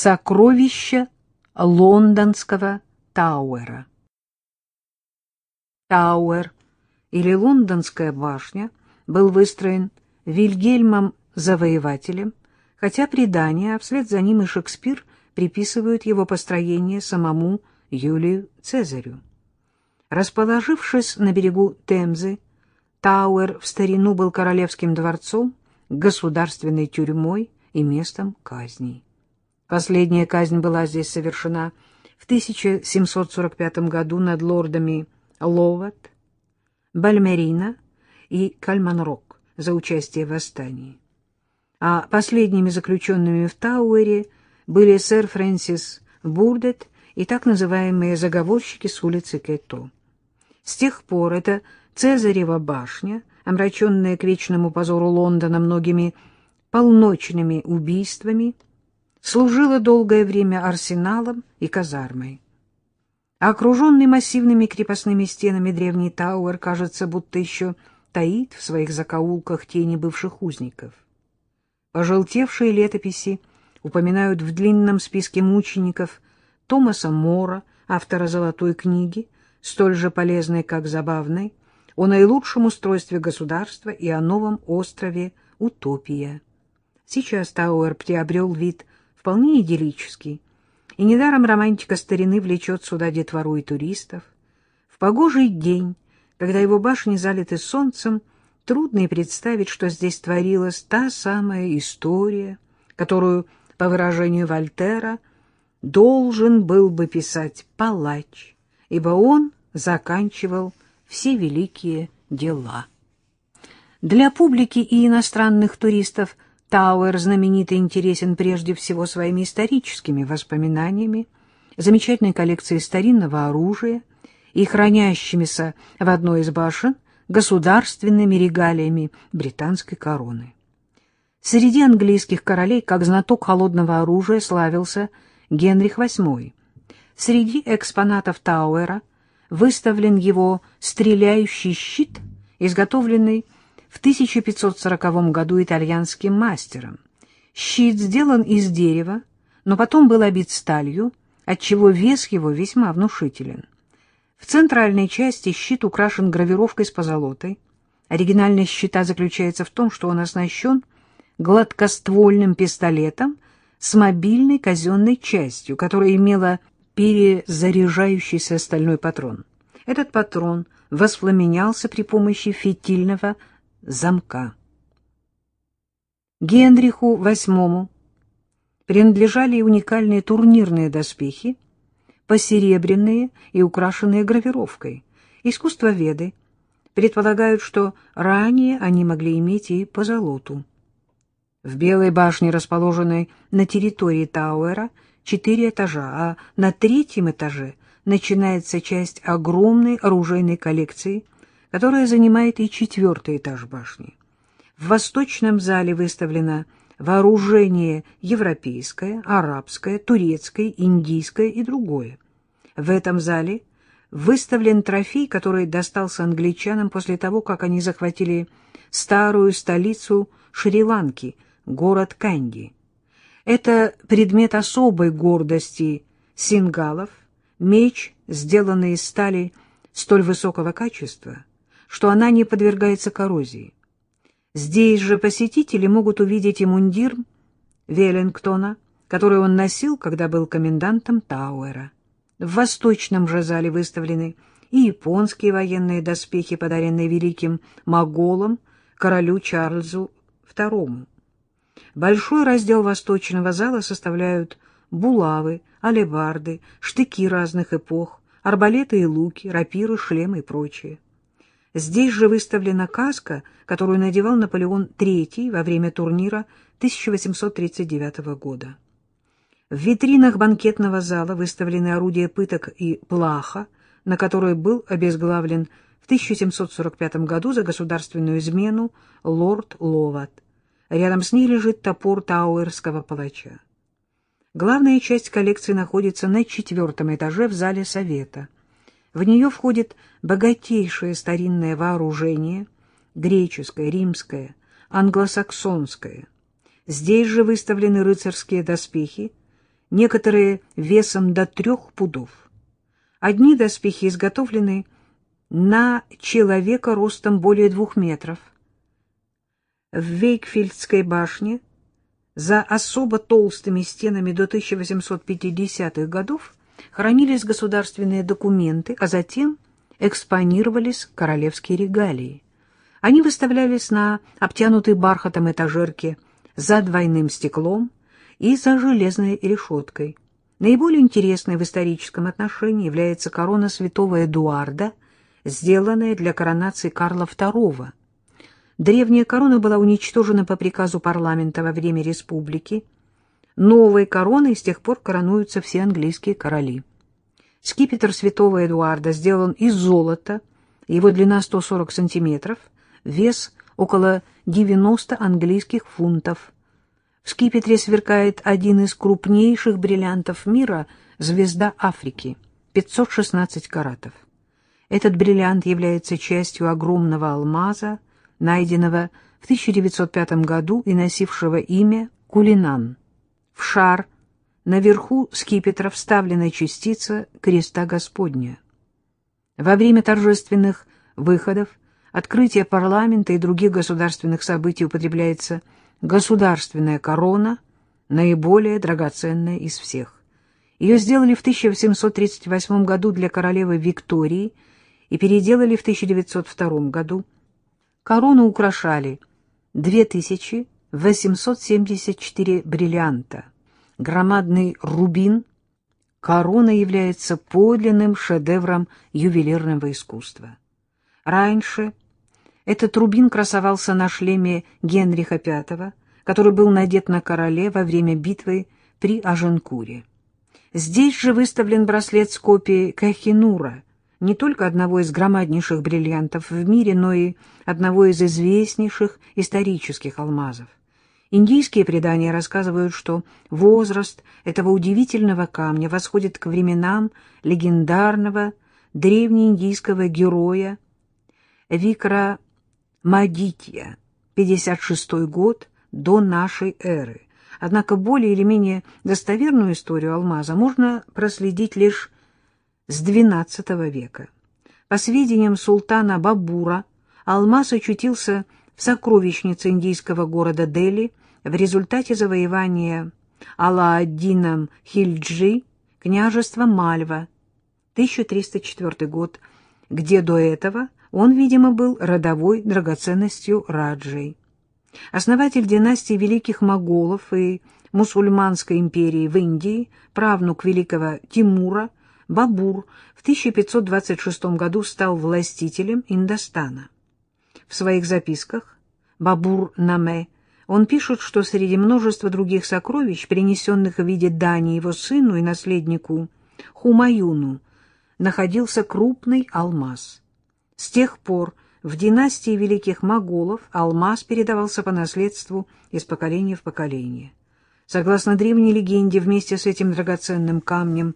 Сокровища лондонского Тауэра. Тауэр или Лондонская башня был выстроен Вильгельмом Завоевателем, хотя предания, а вслед за ним и Шекспир приписывают его построение самому Юлию Цезарю. Расположившись на берегу Темзы, Тауэр в старину был королевским дворцом, государственной тюрьмой и местом казней. Последняя казнь была здесь совершена в 1745 году над лордами Ловат, Бальмерина и Кальманрок за участие в восстании. А последними заключенными в Тауэре были сэр Фрэнсис Бурдет и так называемые заговорщики с улицы Кето. С тех пор эта Цезарева башня, омраченная к вечному позору Лондона многими полночными убийствами, служила долгое время арсеналом и казармой. окруженный массивными крепостными стенами древний Тауэр, кажется, будто еще таит в своих закоулках тени бывших узников. Пожелтевшие летописи упоминают в длинном списке мучеников Томаса Мора, автора «Золотой книги», столь же полезной, как забавной, о наилучшем устройстве государства и о новом острове Утопия. Сейчас Тауэр приобрел вид вполне идиллический, и недаром романтика старины влечет сюда детвору и туристов. В погожий день, когда его башни залиты солнцем, трудно и представить, что здесь творилась та самая история, которую, по выражению Вольтера, должен был бы писать палач, ибо он заканчивал все великие дела. Для публики и иностранных туристов Тауэр знаменит и интересен прежде всего своими историческими воспоминаниями, замечательной коллекцией старинного оружия и хранящимися в одной из башен государственными регалиями британской короны. Среди английских королей, как знаток холодного оружия, славился Генрих VIII. Среди экспонатов Тауэра выставлен его стреляющий щит, изготовленный в 1540 году итальянским мастером. Щит сделан из дерева, но потом был обит сталью, отчего вес его весьма внушителен. В центральной части щит украшен гравировкой с позолотой. Оригинальность щита заключается в том, что он оснащен гладкоствольным пистолетом с мобильной казенной частью, которая имела перезаряжающийся стальной патрон. Этот патрон воспламенялся при помощи фитильного замка. Генриху VIII принадлежали уникальные турнирные доспехи, посеребренные и украшенные гравировкой. Искусствоведы предполагают, что ранее они могли иметь и позолоту. В Белой башне, расположенной на территории Тауэра, четыре этажа, а на третьем этаже начинается часть огромной оружейной коллекции, которая занимает и четвертый этаж башни. В восточном зале выставлено вооружение европейское, арабское, турецкое, индийское и другое. В этом зале выставлен трофей, который достался англичанам после того, как они захватили старую столицу Шри-Ланки, город Канди. Это предмет особой гордости сингалов, меч, сделанный из стали столь высокого качества, что она не подвергается коррозии. Здесь же посетители могут увидеть и мундир Веллингтона, который он носил, когда был комендантом Тауэра. В восточном же зале выставлены и японские военные доспехи, подаренные великим моголом королю Чарльзу II. Большой раздел восточного зала составляют булавы, алебарды, штыки разных эпох, арбалеты и луки, рапиры, шлемы и прочее. Здесь же выставлена каска, которую надевал Наполеон III во время турнира 1839 года. В витринах банкетного зала выставлены орудия пыток и плаха, на которой был обезглавлен в 1745 году за государственную измену лорд Ловат. Рядом с ней лежит топор тауэрского палача. Главная часть коллекции находится на четвертом этаже в зале совета. В нее входит богатейшее старинное вооружение, греческое, римское, англосаксонское. Здесь же выставлены рыцарские доспехи, некоторые весом до трех пудов. Одни доспехи изготовлены на человека ростом более двух метров. В Вейкфильдской башне за особо толстыми стенами до 1850-х годов хранились государственные документы, а затем экспонировались королевские регалии. Они выставлялись на обтянутой бархатом этажерке за двойным стеклом и за железной решеткой. Наиболее интересной в историческом отношении является корона святого Эдуарда, сделанная для коронации Карла II. Древняя корона была уничтожена по приказу парламента во время республики. Новой короной с тех пор коронуются все английские короли. Скипетр святого Эдуарда сделан из золота, его длина 140 сантиметров, вес около 90 английских фунтов. В скипетре сверкает один из крупнейших бриллиантов мира — звезда Африки, 516 каратов. Этот бриллиант является частью огромного алмаза, найденного в 1905 году и носившего имя Кулинан. В шар наверху скипетра вставлена частица креста Господня. Во время торжественных выходов, открытия парламента и других государственных событий употребляется государственная корона, наиболее драгоценная из всех. Ее сделали в 1838 году для королевы Виктории и переделали в 1902 году. Корону украшали 2874 бриллианта. Громадный рубин. Корона является подлинным шедевром ювелирного искусства. Раньше этот рубин красовался на шлеме Генриха V, который был надет на короле во время битвы при Аженкуре. Здесь же выставлен браслет с копией Кахинура, не только одного из громаднейших бриллиантов в мире, но и одного из известнейших исторических алмазов. Индийские предания рассказывают, что возраст этого удивительного камня восходит к временам легендарного древнеиндийского героя Викра Мадитья, 56 год до нашей эры. Однако более или менее достоверную историю алмаза можно проследить лишь с XII века. По сведениям султана Бабура, алмаз очутился в сокровищнице индийского города Дели в результате завоевания Алла-Аддином Хильджи княжества Мальва, 1304 год, где до этого он, видимо, был родовой драгоценностью Раджей. Основатель династии великих моголов и мусульманской империи в Индии, правнук великого Тимура, Бабур в 1526 году стал властителем Индостана. В своих записках Бабур-Наме он пишет, что среди множества других сокровищ, принесенных в виде дани его сыну и наследнику Хумаюну, находился крупный алмаз. С тех пор в династии великих моголов алмаз передавался по наследству из поколения в поколение. Согласно древней легенде, вместе с этим драгоценным камнем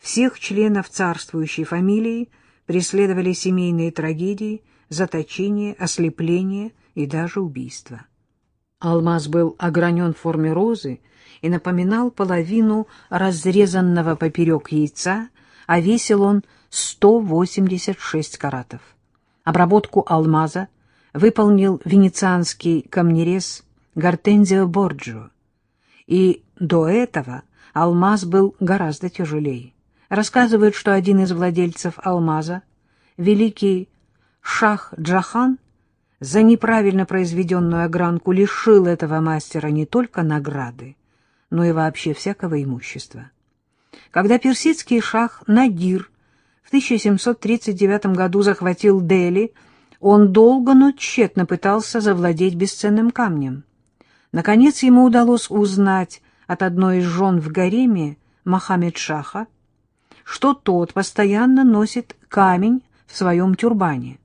всех членов царствующей фамилии преследовали семейные трагедии, заточение, ослепление и даже убийство. Алмаз был огранен в форме розы и напоминал половину разрезанного поперек яйца, а весил он 186 каратов. Обработку алмаза выполнил венецианский камнерез Гортензио Борджио. И до этого алмаз был гораздо тяжелее. Рассказывают, что один из владельцев алмаза, великий Шах Джахан, за неправильно произведенную огранку лишил этого мастера не только награды, но и вообще всякого имущества. Когда персидский шах Надир в 1739 году захватил Дели, он долго, но тщетно пытался завладеть бесценным камнем. Наконец ему удалось узнать от одной из жен в гареме Мохаммед-Шаха, что тот постоянно носит камень в своем тюрбане.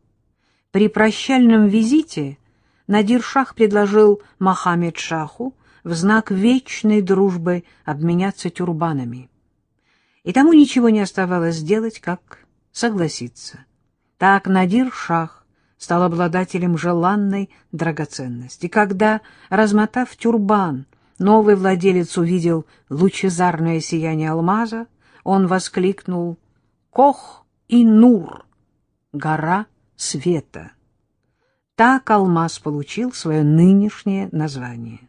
При прощальном визите Надир-Шах предложил Мохаммед-Шаху в знак вечной дружбы обменяться тюрбанами и тому ничего не оставалось сделать, как согласиться. Так Надир-Шах стал обладателем желанной драгоценности. Когда, размотав тюрбан новый владелец увидел лучезарное сияние алмаза, он воскликнул «Кох и Нур! Гора света!» Так алмаз получил свое нынешнее название.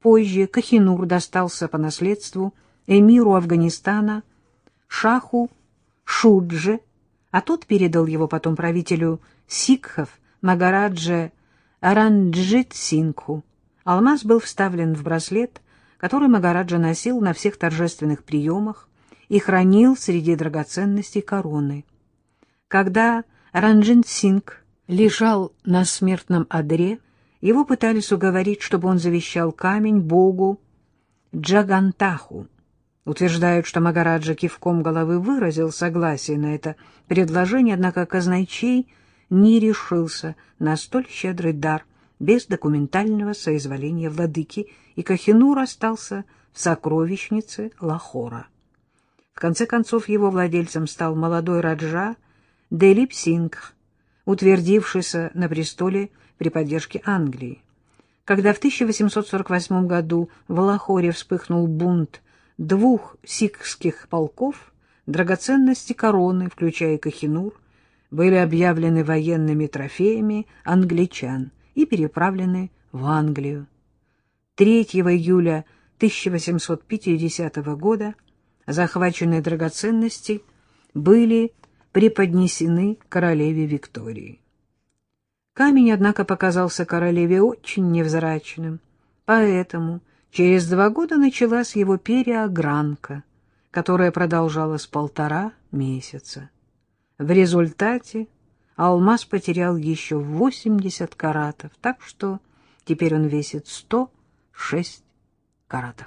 Позже Кахинур достался по наследству эмиру Афганистана Шаху Шудже, а тот передал его потом правителю сикхов Магараджа Аранджит Сингху. Алмаз был вставлен в браслет, который Магараджа носил на всех торжественных приемах и хранил среди драгоценностей короны. Когда Ранджин Синг лежал на смертном одре, его пытались уговорить, чтобы он завещал камень богу Джагантаху. Утверждают, что Магараджа кивком головы выразил согласие на это предложение, однако казначей не решился на столь щедрый дар без документального соизволения владыки, и Кахинур остался в сокровищнице Лахора. В конце концов его владельцем стал молодой Раджа Делип Сингх, утвердившийся на престоле при поддержке Англии. Когда в 1848 году в Лахоре вспыхнул бунт двух сикхских полков, драгоценности короны, включая Кахинур, были объявлены военными трофеями англичан и переправлены в Англию. 3 июля 1850 года захваченные драгоценности были преподнесены королеве Виктории. Камень, однако, показался королеве очень невзрачным, поэтому через два года началась его переогранка, которая продолжалась полтора месяца. В результате алмаз потерял еще 80 каратов, так что теперь он весит 106 каратов.